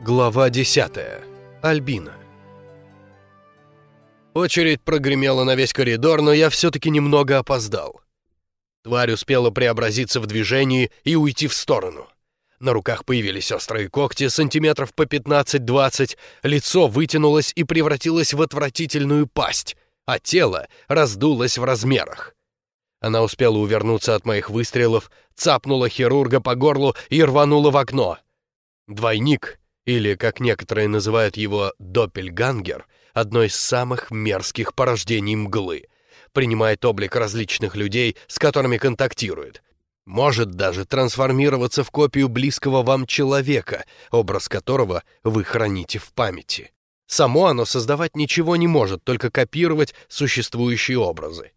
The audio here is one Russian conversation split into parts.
Глава 10. Альбина. Очередь прогремела на весь коридор, но я все-таки немного опоздал. Тварь успела преобразиться в движении и уйти в сторону. На руках появились острые когти, сантиметров по 15-20, лицо вытянулось и превратилось в отвратительную пасть, а тело раздулось в размерах. Она успела увернуться от моих выстрелов, цапнула хирурга по горлу и рванула в окно. Двойник или, как некоторые называют его, доппельгангер, одно из самых мерзких порождений мглы, принимает облик различных людей, с которыми контактирует. Может даже трансформироваться в копию близкого вам человека, образ которого вы храните в памяти. Само оно создавать ничего не может, только копировать существующие образы.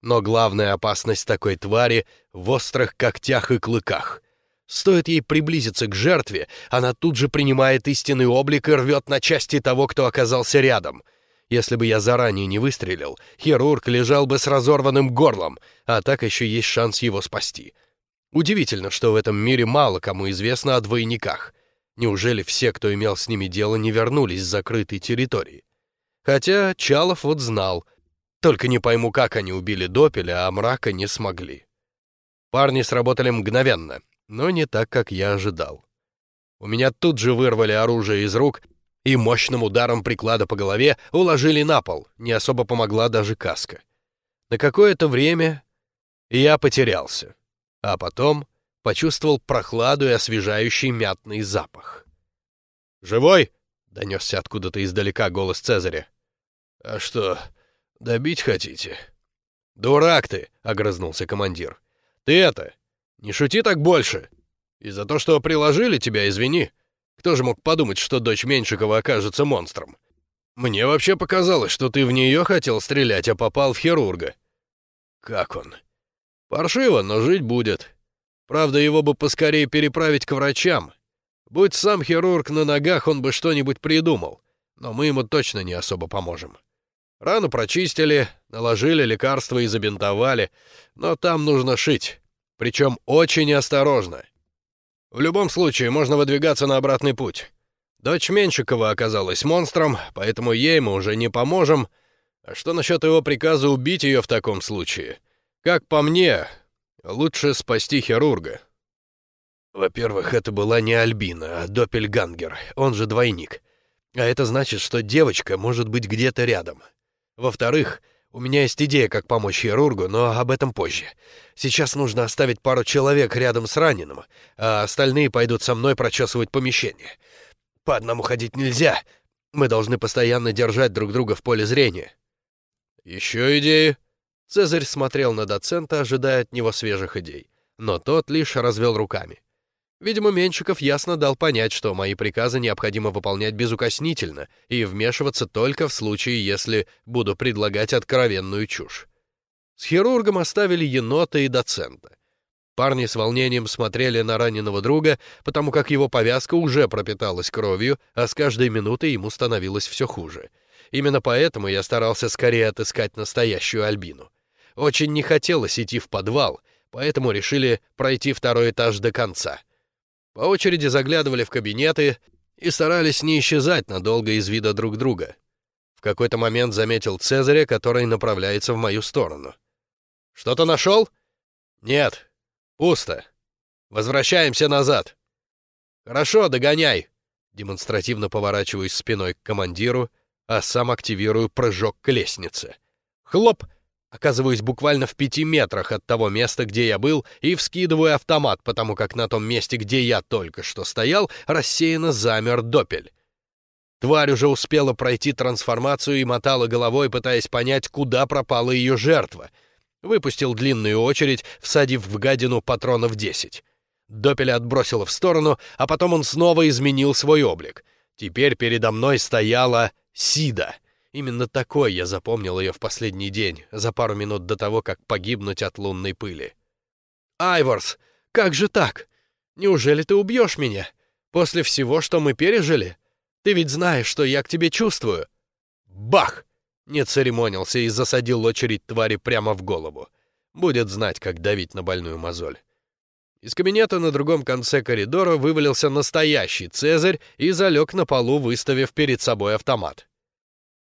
Но главная опасность такой твари в острых когтях и клыках. Стоит ей приблизиться к жертве, она тут же принимает истинный облик и рвет на части того, кто оказался рядом. Если бы я заранее не выстрелил, хирург лежал бы с разорванным горлом, а так еще есть шанс его спасти. Удивительно, что в этом мире мало кому известно о двойниках. Неужели все, кто имел с ними дело, не вернулись с закрытой территории? Хотя Чалов вот знал. Только не пойму, как они убили Допеля, а Мрака не смогли. Парни сработали мгновенно, но не так, как я ожидал. У меня тут же вырвали оружие из рук и мощным ударом приклада по голове уложили на пол, не особо помогла даже каска. На какое-то время я потерялся, а потом почувствовал прохладу и освежающий мятный запах. «Живой?» — донесся откуда-то издалека голос Цезаря. «А что, добить хотите?» «Дурак ты!» — огрызнулся командир. «Ты это, не шути так больше. И за то, что приложили тебя, извини. Кто же мог подумать, что дочь Меньшикова окажется монстром? Мне вообще показалось, что ты в нее хотел стрелять, а попал в хирурга. Как он? Паршиво, но жить будет. Правда, его бы поскорее переправить к врачам. Будь сам хирург на ногах, он бы что-нибудь придумал. Но мы ему точно не особо поможем. Рану прочистили, наложили лекарства и забинтовали, но там нужно шить. Причем очень осторожно. В любом случае, можно выдвигаться на обратный путь. Дочь Менщикова оказалась монстром, поэтому ей мы уже не поможем. А что насчет его приказа убить ее в таком случае? Как по мне, лучше спасти хирурга. Во-первых, это была не Альбина, а Доппельгангер, он же двойник. А это значит, что девочка может быть где-то рядом. Во-вторых, у меня есть идея, как помочь хирургу, но об этом позже. Сейчас нужно оставить пару человек рядом с раненым, а остальные пойдут со мной прочесывать помещение. По одному ходить нельзя. Мы должны постоянно держать друг друга в поле зрения. Еще идеи? Цезарь смотрел на доцента, ожидая от него свежих идей. Но тот лишь развел руками. Видимо, Менщиков ясно дал понять, что мои приказы необходимо выполнять безукоснительно и вмешиваться только в случае, если буду предлагать откровенную чушь. С хирургом оставили енота и доцента. Парни с волнением смотрели на раненого друга, потому как его повязка уже пропиталась кровью, а с каждой минутой ему становилось все хуже. Именно поэтому я старался скорее отыскать настоящую Альбину. Очень не хотелось идти в подвал, поэтому решили пройти второй этаж до конца — по очереди заглядывали в кабинеты и старались не исчезать надолго из вида друг друга. В какой-то момент заметил Цезаря, который направляется в мою сторону. «Что-то нашел?» «Нет. Пусто. Возвращаемся назад». «Хорошо, догоняй!» Демонстративно поворачиваюсь спиной к командиру, а сам активирую прыжок к лестнице. Хлоп! Оказываюсь буквально в пяти метрах от того места, где я был, и вскидываю автомат, потому как на том месте, где я только что стоял, рассеянно замер допель. Тварь уже успела пройти трансформацию и мотала головой, пытаясь понять, куда пропала ее жертва. Выпустил длинную очередь, всадив в гадину патронов десять. Допеля отбросило в сторону, а потом он снова изменил свой облик. Теперь передо мной стояла Сида — Именно такой я запомнил ее в последний день, за пару минут до того, как погибнуть от лунной пыли. «Айворс, как же так? Неужели ты убьешь меня? После всего, что мы пережили? Ты ведь знаешь, что я к тебе чувствую». Бах! Не церемонился и засадил очередь твари прямо в голову. Будет знать, как давить на больную мозоль. Из кабинета на другом конце коридора вывалился настоящий Цезарь и залег на полу, выставив перед собой автомат.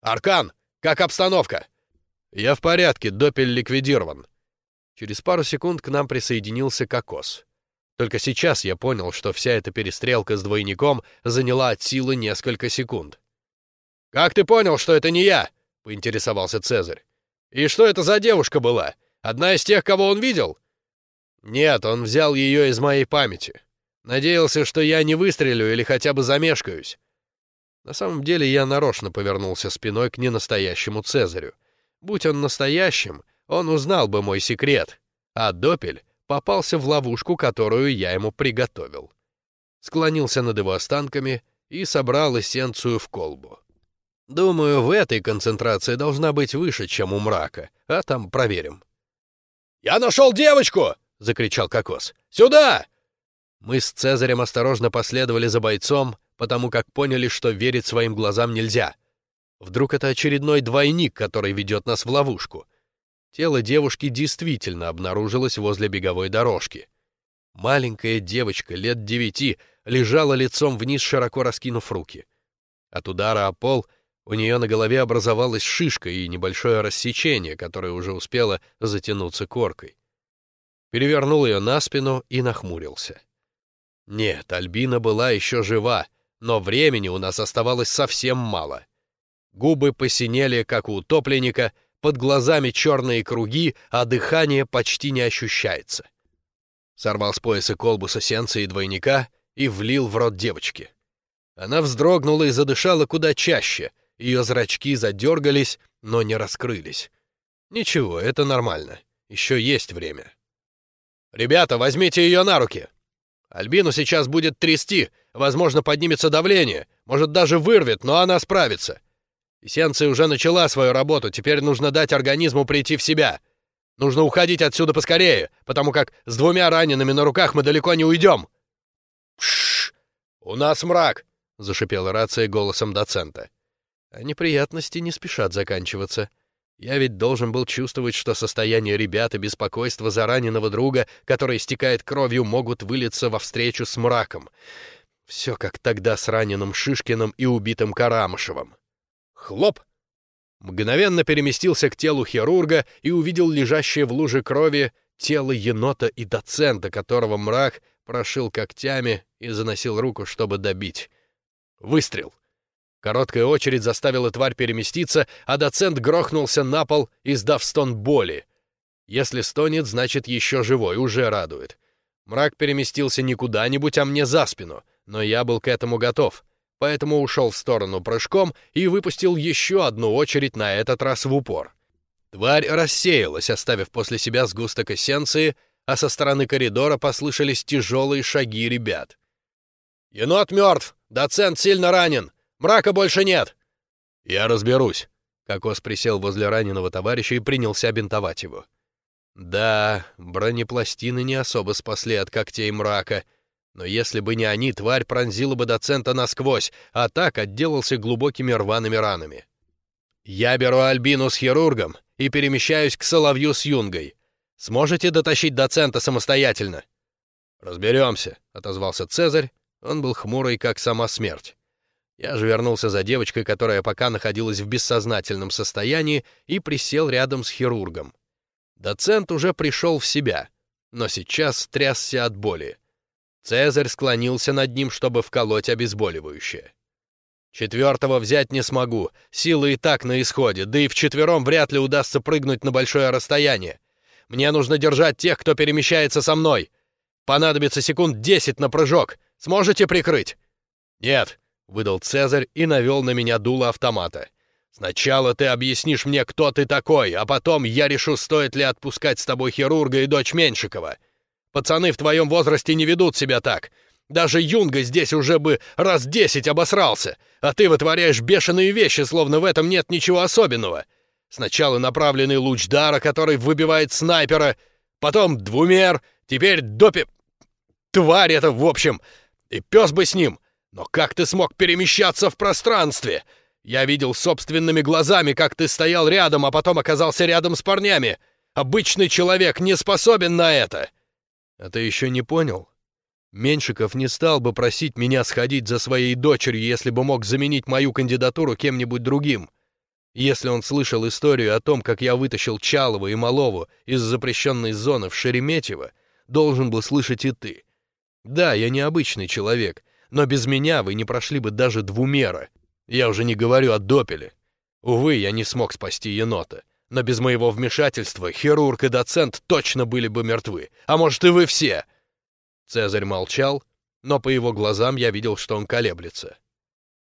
«Аркан, как обстановка?» «Я в порядке, допель ликвидирован». Через пару секунд к нам присоединился Кокос. Только сейчас я понял, что вся эта перестрелка с двойником заняла от силы несколько секунд. «Как ты понял, что это не я?» — поинтересовался Цезарь. «И что это за девушка была? Одна из тех, кого он видел?» Нет, он взял ее из моей памяти. Надеялся, что я не выстрелю или хотя бы замешкаюсь. На самом деле я нарочно повернулся спиной к ненастоящему Цезарю. Будь он настоящим, он узнал бы мой секрет, а Допель попался в ловушку, которую я ему приготовил. Склонился над его останками и собрал эссенцию в колбу. Думаю, в этой концентрации должна быть выше, чем у мрака, а там проверим. «Я нашел девочку!» — закричал Кокос. «Сюда!» Мы с Цезарем осторожно последовали за бойцом, потому как поняли, что верить своим глазам нельзя. Вдруг это очередной двойник, который ведет нас в ловушку. Тело девушки действительно обнаружилось возле беговой дорожки. Маленькая девочка лет девяти лежала лицом вниз, широко раскинув руки. От удара о пол у нее на голове образовалась шишка и небольшое рассечение, которое уже успело затянуться коркой перевернул ее на спину и нахмурился. Нет, Альбина была еще жива, но времени у нас оставалось совсем мало. Губы посинели, как у утопленника, под глазами черные круги, а дыхание почти не ощущается. Сорвал с пояса колбу с эссенцией двойника и влил в рот девочки. Она вздрогнула и задышала куда чаще, ее зрачки задергались, но не раскрылись. Ничего, это нормально, еще есть время. «Ребята, возьмите ее на руки! Альбину сейчас будет трясти, возможно, поднимется давление, может, даже вырвет, но она справится. Эссенция уже начала свою работу, теперь нужно дать организму прийти в себя. Нужно уходить отсюда поскорее, потому как с двумя ранеными на руках мы далеко не уйдем!» «Пшш! У нас мрак!» — зашипела рация голосом доцента. А неприятности не спешат заканчиваться. Я ведь должен был чувствовать, что состояние ребят и беспокойство за раненого друга, который истекает кровью, могут вылиться во встречу с мраком. Все как тогда с раненым Шишкиным и убитым Карамышевым. Хлоп! Мгновенно переместился к телу хирурга и увидел лежащее в луже крови тело енота и доцента, которого мрак прошил когтями и заносил руку, чтобы добить. Выстрел. Короткая очередь заставила тварь переместиться, а доцент грохнулся на пол, издав стон боли. Если стонет, значит еще живой, уже радует. Мрак переместился не куда-нибудь, а мне за спину, но я был к этому готов, поэтому ушел в сторону прыжком и выпустил еще одну очередь, на этот раз в упор. Тварь рассеялась, оставив после себя сгусток эссенции, а со стороны коридора послышались тяжелые шаги ребят. «Енот мертв! Доцент сильно ранен! Мрака больше нет!» «Я разберусь!» Кокос присел возле раненого товарища и принялся бинтовать его. Да, бронепластины не особо спасли от когтей мрака, но если бы не они, тварь пронзила бы доцента насквозь, а так отделался глубокими рваными ранами. «Я беру Альбину с хирургом и перемещаюсь к Соловью с Юнгой. Сможете дотащить доцента самостоятельно?» «Разберемся», — отозвался Цезарь. Он был хмурый, как сама смерть. Я же вернулся за девочкой, которая пока находилась в бессознательном состоянии, и присел рядом с хирургом. Доцент уже пришел в себя, но сейчас трясся от боли. Цезарь склонился над ним, чтобы вколоть обезболивающее. Четвертого взять не смогу, силы и так на исходе, да и вчетвером вряд ли удастся прыгнуть на большое расстояние. Мне нужно держать тех, кто перемещается со мной. Понадобится секунд десять на прыжок. Сможете прикрыть? Нет, — выдал Цезарь и навел на меня дуло автомата. «Сначала ты объяснишь мне, кто ты такой, а потом я решу, стоит ли отпускать с тобой хирурга и дочь Меньшикова. Пацаны в твоем возрасте не ведут себя так. Даже Юнга здесь уже бы раз десять обосрался, а ты вытворяешь бешеные вещи, словно в этом нет ничего особенного. Сначала направленный луч дара, который выбивает снайпера, потом двумер, теперь допи... Тварь это, в общем, и пес бы с ним. Но как ты смог перемещаться в пространстве? Я видел собственными глазами, как ты стоял рядом, а потом оказался рядом с парнями. Обычный человек не способен на это. А ты еще не понял? Меньшиков не стал бы просить меня сходить за своей дочерью, если бы мог заменить мою кандидатуру кем-нибудь другим. Если он слышал историю о том, как я вытащил Чалова и Малову из запрещенной зоны в Шереметьево, должен был слышать и ты. Да, я необычный человек, но без меня вы не прошли бы даже двумера. Я уже не говорю о допеле. Увы, я не смог спасти енота. Но без моего вмешательства хирург и доцент точно были бы мертвы. А может, и вы все!» Цезарь молчал, но по его глазам я видел, что он колеблется.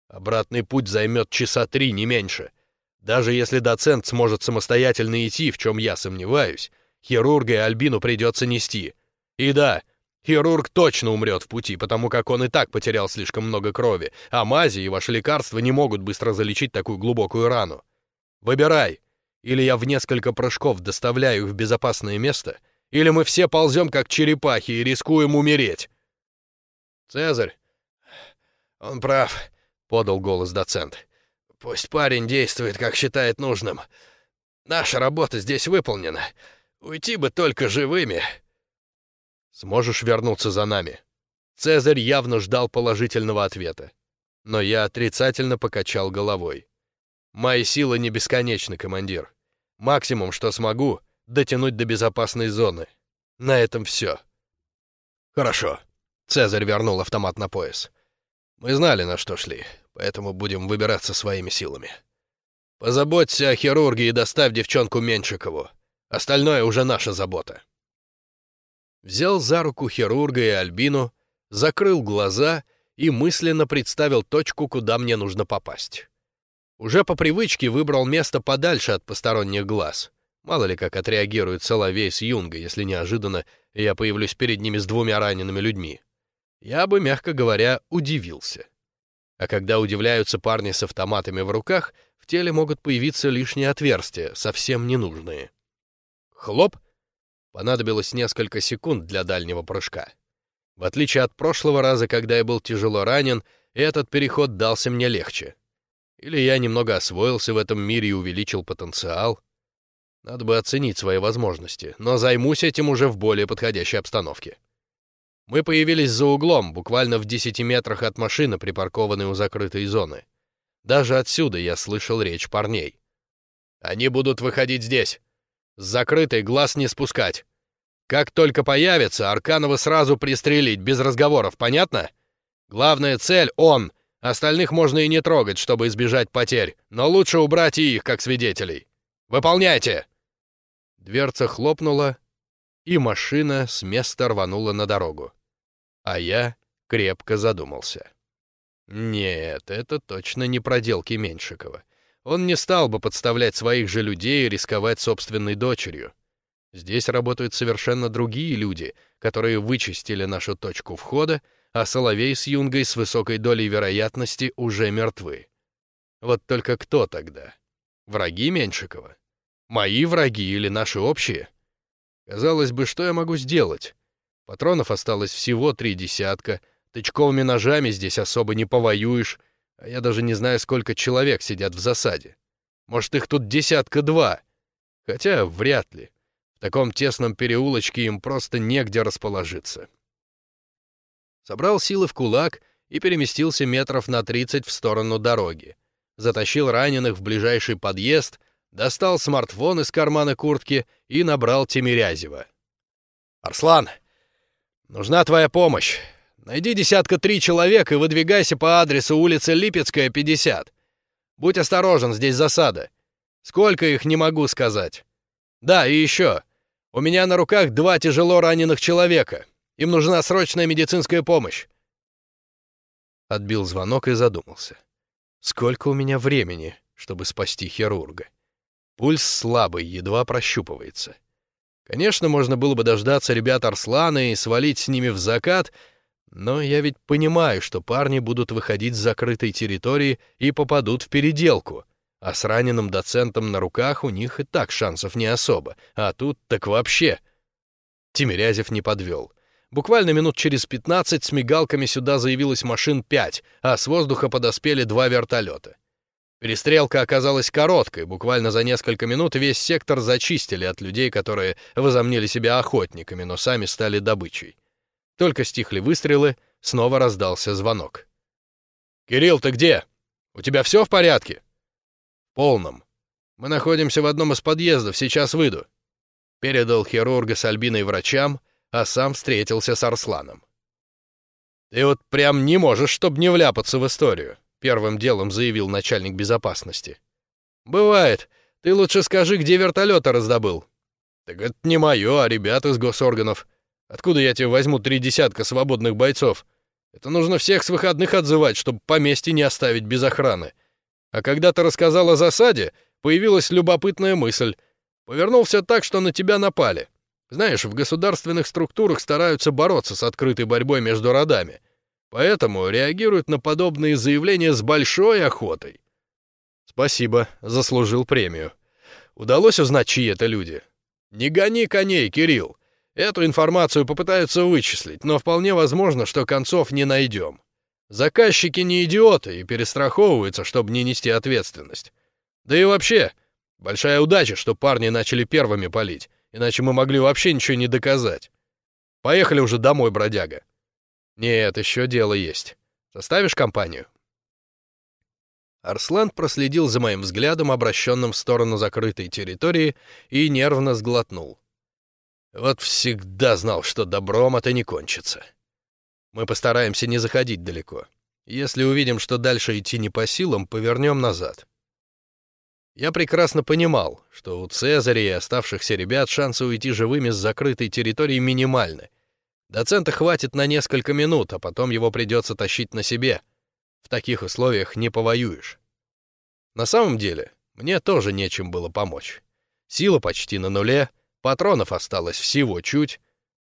Обратный путь займет часа три, не меньше. Даже если доцент сможет самостоятельно идти, в чем я сомневаюсь, хирурга и Альбину придется нести. И да, хирург точно умрет в пути, потому как он и так потерял слишком много крови, а мази и ваши лекарства не могут быстро залечить такую глубокую рану. Выбирай, или я в несколько прыжков доставляю их в безопасное место, или мы все ползем как черепахи и рискуем умереть. Цезарь, он прав, подал голос доцент. Пусть парень действует, как считает нужным. Наша работа здесь выполнена. Уйти бы только живыми. Сможешь вернуться за нами? Цезарь явно ждал положительного ответа. Но я отрицательно покачал головой. Мои силы не бесконечны, командир. Максимум, что смогу, дотянуть до безопасной зоны. На этом все. Хорошо. Цезарь вернул автомат на пояс. Мы знали, на что шли, поэтому будем выбираться своими силами. Позаботься о хирурге и доставь девчонку Меньшикову. Остальное уже наша забота. Взял за руку хирурга и Альбину, закрыл глаза и мысленно представил точку, куда мне нужно попасть. Уже по привычке выбрал место подальше от посторонних глаз. Мало ли как отреагирует Соловей с Юнгой, если неожиданно я появлюсь перед ними с двумя ранеными людьми. Я бы, мягко говоря, удивился. А когда удивляются парни с автоматами в руках, в теле могут появиться лишние отверстия, совсем ненужные. Хлоп! Понадобилось несколько секунд для дальнего прыжка. В отличие от прошлого раза, когда я был тяжело ранен, этот переход дался мне легче. Или я немного освоился в этом мире и увеличил потенциал. Надо бы оценить свои возможности, но займусь этим уже в более подходящей обстановке. Мы появились за углом, буквально в десяти метрах от машины, припаркованной у закрытой зоны. Даже отсюда я слышал речь парней. «Они будут выходить здесь. С закрытой глаз не спускать. Как только появится, Арканова сразу пристрелить, без разговоров, понятно? Главная цель — он, Остальных можно и не трогать, чтобы избежать потерь, но лучше убрать и их как свидетелей. Выполняйте!» Дверца хлопнула, и машина с места рванула на дорогу. А я крепко задумался. Нет, это точно не проделки Меньшикова. Он не стал бы подставлять своих же людей и рисковать собственной дочерью. Здесь работают совершенно другие люди, которые вычистили нашу точку входа а Соловей с Юнгой с высокой долей вероятности уже мертвы. Вот только кто тогда? Враги Меньшикова? Мои враги или наши общие? Казалось бы, что я могу сделать? Патронов осталось всего три десятка, тычковыми ножами здесь особо не повоюешь, а я даже не знаю, сколько человек сидят в засаде. Может, их тут десятка-два? Хотя вряд ли. В таком тесном переулочке им просто негде расположиться собрал силы в кулак и переместился метров на 30 в сторону дороги. Затащил раненых в ближайший подъезд, достал смартфон из кармана куртки и набрал Тимирязева. «Арслан, нужна твоя помощь. Найди десятка три человек и выдвигайся по адресу улица Липецкая, 50. Будь осторожен, здесь засада. Сколько их, не могу сказать. Да, и еще. У меня на руках два тяжело раненых человека. Им нужна срочная медицинская помощь!» Отбил звонок и задумался. «Сколько у меня времени, чтобы спасти хирурга?» Пульс слабый, едва прощупывается. Конечно, можно было бы дождаться ребят Арслана и свалить с ними в закат, но я ведь понимаю, что парни будут выходить с закрытой территории и попадут в переделку, а с раненым доцентом на руках у них и так шансов не особо, а тут так вообще. Тимирязев не подвел. Буквально минут через 15 с мигалками сюда заявилось машин 5, а с воздуха подоспели два вертолета. Перестрелка оказалась короткой, буквально за несколько минут весь сектор зачистили от людей, которые возомнили себя охотниками, но сами стали добычей. Только стихли выстрелы, снова раздался звонок. «Кирилл, ты где? У тебя все в порядке?» «В полном. Мы находимся в одном из подъездов, сейчас выйду». Передал хирурга с Альбиной врачам, а сам встретился с Арсланом. «Ты вот прям не можешь, чтобы не вляпаться в историю», — первым делом заявил начальник безопасности. «Бывает. Ты лучше скажи, где вертолеты раздобыл». «Так это не мое, а ребят из госорганов. Откуда я тебе возьму три десятка свободных бойцов? Это нужно всех с выходных отзывать, чтобы поместье не оставить без охраны. А когда ты рассказал о засаде, появилась любопытная мысль. Повернулся так, что на тебя напали. Знаешь, в государственных структурах стараются бороться с открытой борьбой между родами. Поэтому реагируют на подобные заявления с большой охотой. Спасибо, заслужил премию. Удалось узнать, чьи это люди. Не гони коней, Кирилл. Эту информацию попытаются вычислить, но вполне возможно, что концов не найдем. Заказчики не идиоты и перестраховываются, чтобы не нести ответственность. Да и вообще, большая удача, что парни начали первыми палить, иначе мы могли вообще ничего не доказать. Поехали уже домой, бродяга. Нет, еще дело есть. Составишь компанию? Арслан проследил за моим взглядом, обращенным в сторону закрытой территории, и нервно сглотнул. Вот всегда знал, что добром это не кончится. Мы постараемся не заходить далеко. Если увидим, что дальше идти не по силам, повернем назад. Я прекрасно понимал, что у Цезаря и оставшихся ребят шансы уйти живыми с закрытой территории минимальны, Доцента хватит на несколько минут, а потом его придется тащить на себе. В таких условиях не повоюешь. На самом деле, мне тоже нечем было помочь. Сила почти на нуле, патронов осталось всего чуть.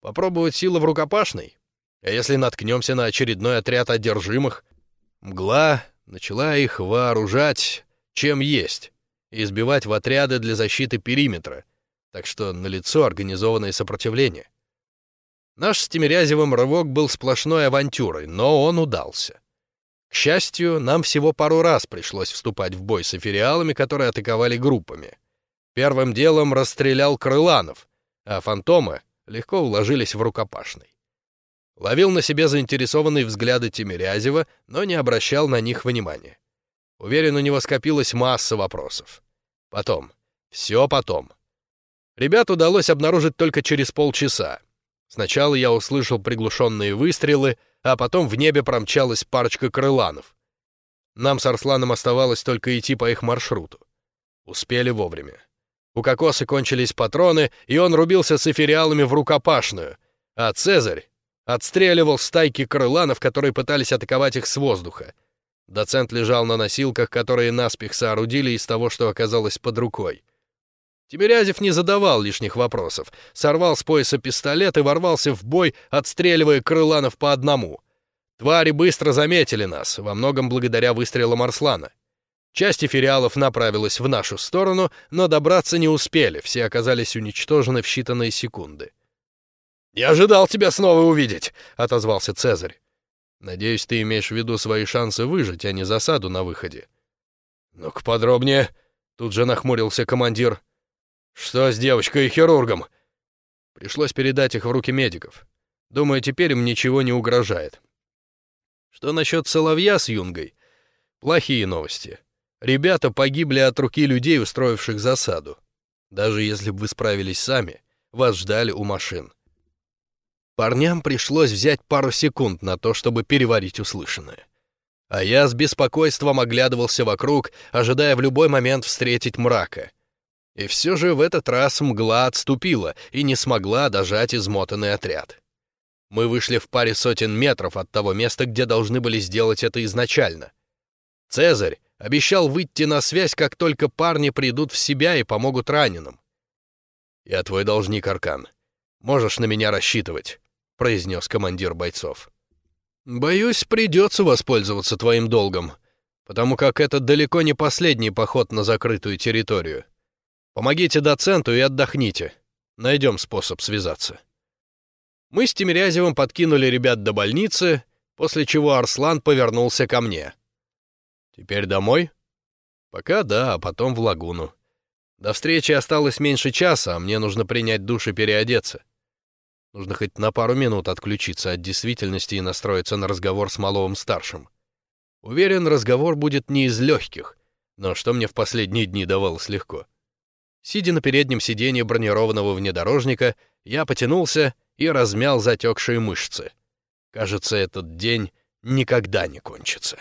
Попробовать силы в рукопашной? А если наткнемся на очередной отряд одержимых? Мгла начала их вооружать, чем есть, и избивать в отряды для защиты периметра, так что налицо организованное сопротивление. Наш с Тимирязевым рывок был сплошной авантюрой, но он удался. К счастью, нам всего пару раз пришлось вступать в бой с эфириалами, которые атаковали группами. Первым делом расстрелял Крыланов, а фантомы легко уложились в рукопашный. Ловил на себе заинтересованные взгляды Тимирязева, но не обращал на них внимания. Уверен, у него скопилась масса вопросов. Потом. Все потом. Ребят удалось обнаружить только через полчаса. Сначала я услышал приглушенные выстрелы, а потом в небе промчалась парочка крыланов. Нам с Арсланом оставалось только идти по их маршруту. Успели вовремя. У кокоса кончились патроны, и он рубился с эфириалами в рукопашную, а Цезарь отстреливал стайки крыланов, которые пытались атаковать их с воздуха. Доцент лежал на носилках, которые наспех соорудили из того, что оказалось под рукой. Тимирязев не задавал лишних вопросов, сорвал с пояса пистолет и ворвался в бой, отстреливая крыланов по одному. Твари быстро заметили нас, во многом благодаря выстрелам Арслана. Часть эфириалов направилась в нашу сторону, но добраться не успели, все оказались уничтожены в считанные секунды. «Не ожидал тебя снова увидеть», — отозвался Цезарь. «Надеюсь, ты имеешь в виду свои шансы выжить, а не засаду на выходе». «Ну-ка подробнее», — тут же нахмурился командир. «Что с девочкой и хирургом?» Пришлось передать их в руки медиков. Думаю, теперь им ничего не угрожает. Что насчет Соловья с Юнгой? Плохие новости. Ребята погибли от руки людей, устроивших засаду. Даже если бы вы справились сами, вас ждали у машин. Парням пришлось взять пару секунд на то, чтобы переварить услышанное. А я с беспокойством оглядывался вокруг, ожидая в любой момент встретить мрака — и все же в этот раз мгла отступила и не смогла дожать измотанный отряд. Мы вышли в паре сотен метров от того места, где должны были сделать это изначально. Цезарь обещал выйти на связь, как только парни придут в себя и помогут раненым. «Я твой должник, Аркан. Можешь на меня рассчитывать», — произнес командир бойцов. «Боюсь, придется воспользоваться твоим долгом, потому как это далеко не последний поход на закрытую территорию. Помогите доценту и отдохните. Найдем способ связаться. Мы с Тимирязевым подкинули ребят до больницы, после чего Арслан повернулся ко мне. Теперь домой? Пока да, а потом в лагуну. До встречи осталось меньше часа, а мне нужно принять душ и переодеться. Нужно хоть на пару минут отключиться от действительности и настроиться на разговор с Маловым-старшим. Уверен, разговор будет не из легких, но что мне в последние дни давалось легко. Сидя на переднем сиденье бронированного внедорожника, я потянулся и размял затекшие мышцы. Кажется, этот день никогда не кончится.